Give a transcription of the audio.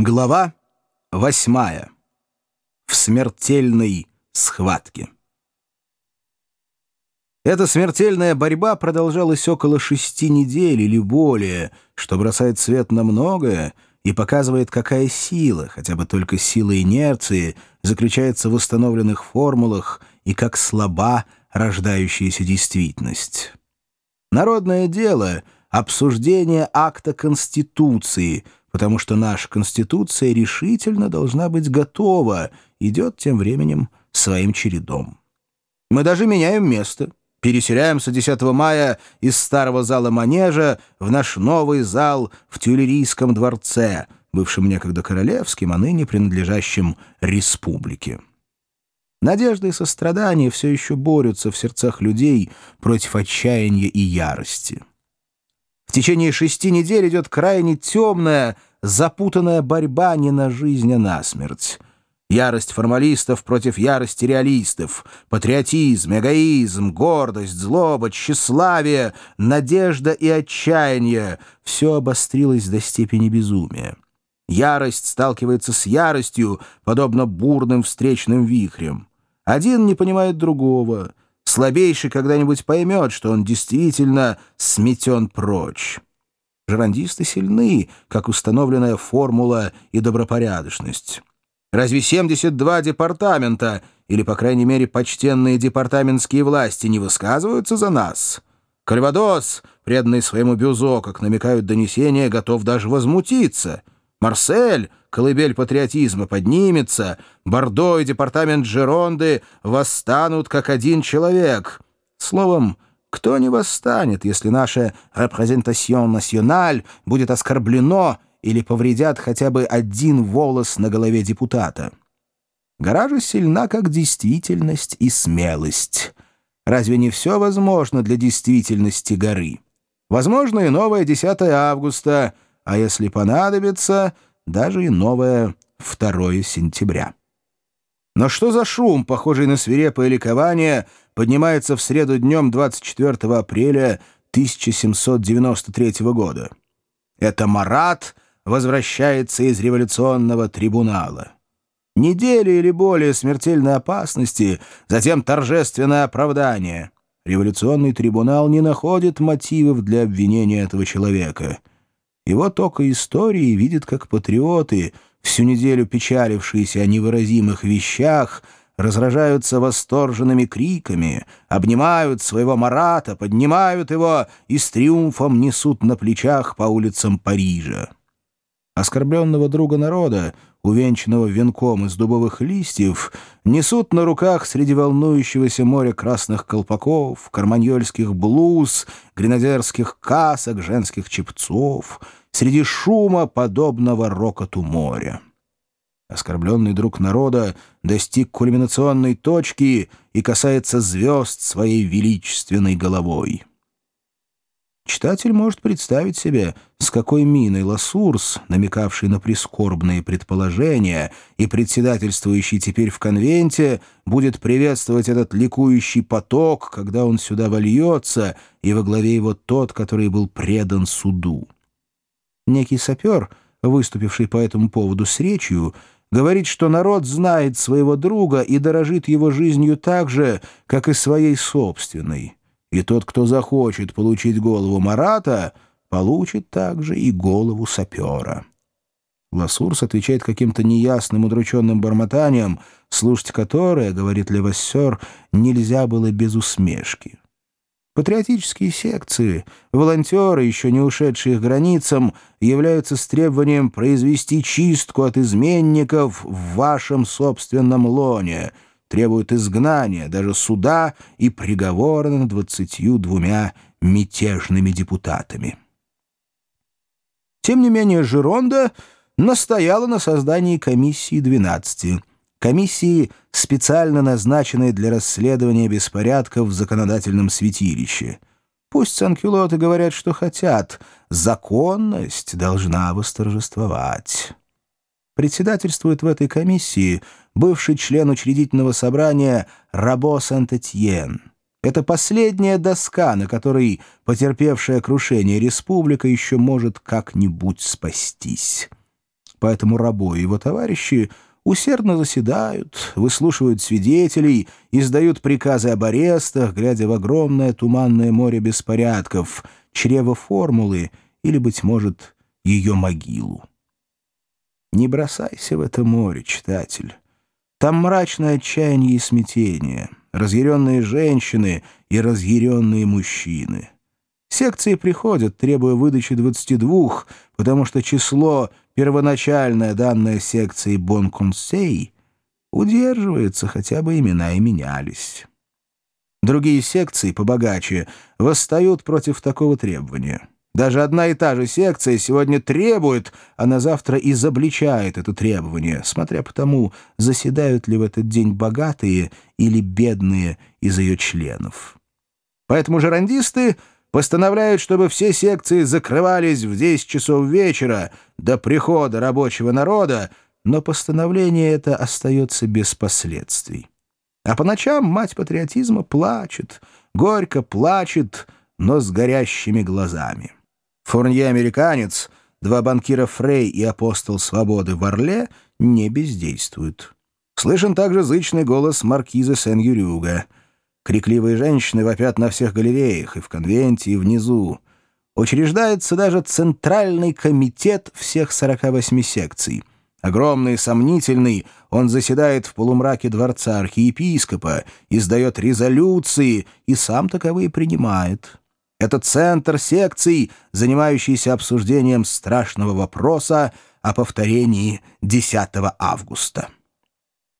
Глава восьмая. В смертельной схватке. Эта смертельная борьба продолжалась около шести недель или более, что бросает свет на многое и показывает, какая сила, хотя бы только сила инерции, заключается в установленных формулах и как слаба рождающаяся действительность. Народное дело — обсуждение акта Конституции — потому что наша Конституция решительно должна быть готова, идет тем временем своим чередом. Мы даже меняем место. Переселяемся 10 мая из старого зала манежа в наш новый зал в Тюлерийском дворце, бывшем некогда королевским, а ныне принадлежащим республике. Надежда и сострадание все еще борются в сердцах людей против отчаяния и ярости. Течение шести недель идет крайне темная, запутанная борьба не на жизнь, а на смерть. Ярость формалистов против ярости реалистов, патриотизм, эгоизм, гордость, злоба, тщеславие, надежда и отчаяние — все обострилось до степени безумия. Ярость сталкивается с яростью, подобно бурным встречным вихрям. Один не понимает другого — Слабейший когда-нибудь поймет, что он действительно сметен прочь. Жерандисты сильны, как установленная формула и добропорядочность. Разве 72 департамента, или, по крайней мере, почтенные департаментские власти, не высказываются за нас? Кальвадос, преданный своему бюзо, как намекают донесения, готов даже возмутиться. Марсель, колыбель патриотизма, поднимется, Бордо и департамент Жеронды восстанут как один человек. Словом, кто не восстанет, если наша «репрезентасьон националь» будет оскорблено или повредят хотя бы один волос на голове депутата? Гора же сильна, как действительность и смелость. Разве не все возможно для действительности горы? Возможно и новое 10 августа, а если понадобится, даже и новое 2 сентября. Но что за шум, похожий на свирепое ликование, поднимается в среду днем 24 апреля 1793 года? Это Марат возвращается из революционного трибунала. Недели или более смертельной опасности, затем торжественное оправдание. Революционный трибунал не находит мотивов для обвинения этого человека. Его только истории видит как патриоты — всю неделю печалившиеся о невыразимых вещах, разражаются восторженными криками, обнимают своего Марата, поднимают его и с триумфом несут на плечах по улицам Парижа. Оскорбленного друга народа, увенчанного венком из дубовых листьев, несут на руках среди волнующегося моря красных колпаков, карманьольских блуз, гренадерских касок, женских чепцов — среди шума, подобного рокоту моря. Оскорбленный друг народа достиг кульминационной точки и касается звезд своей величественной головой. Читатель может представить себе, с какой миной Ласурс, намекавший на прискорбные предположения и председательствующий теперь в конвенте, будет приветствовать этот ликующий поток, когда он сюда вольется, и во главе его тот, который был предан суду. Некий сапер, выступивший по этому поводу с речью, говорит, что народ знает своего друга и дорожит его жизнью так же, как и своей собственной. И тот, кто захочет получить голову Марата, получит также и голову сапера. Ласурс отвечает каким-то неясным удрученным бормотанием, слушать которое, говорит Левассер, нельзя было без усмешки. Патриотические секции, волонтеры, еще не ушедшие к границам, являются с требованием произвести чистку от изменников в вашем собственном лоне, требуют изгнания, даже суда и приговора над двадцатью двумя мятежными депутатами. Тем не менее, Жиронда настояла на создании комиссии 12 комиссии, специально назначенной для расследования беспорядков в законодательном святилище. Пусть санкюлоты говорят, что хотят, законность должна восторжествовать. Председательствует в этой комиссии бывший член учредительного собрания Рабо Сент-Этьен. Это последняя доска, на которой потерпевшая крушение республика еще может как-нибудь спастись. Поэтому Рабо и его товарищи усердно заседают, выслушивают свидетелей, издают приказы об арестах, глядя в огромное туманное море беспорядков, чрево формулы или, быть может, ее могилу. Не бросайся в это море, читатель. Там мрачное отчаяние и смятение, разъяренные женщины и разъяренные мужчины. Секции приходят, требуя выдачи 22, потому что число, первоначальное данное секции Бон-Консей, удерживается, хотя бы имена и менялись. Другие секции, побогаче, восстают против такого требования. Даже одна и та же секция сегодня требует, а на завтра изобличает это требование, смотря по тому, заседают ли в этот день богатые или бедные из ее членов. Поэтому жерандисты постановляют, чтобы все секции закрывались в 10 часов вечера до прихода рабочего народа, но постановление это остается без последствий. А по ночам мать патриотизма плачет, горько плачет, но с горящими глазами. Фурнье-американец, два банкира Фрей и апостол свободы в Орле не бездействуют. Слышен также зычный голос маркиза Сен-Юрюга. Крикливые женщины вопят на всех галереях, и в конвенте, и внизу. Учреждается даже Центральный комитет всех 48 секций. Огромный, сомнительный, он заседает в полумраке дворца архиепископа, издает резолюции и сам таковые принимает. Это центр секций, занимающийся обсуждением страшного вопроса о повторении 10 августа.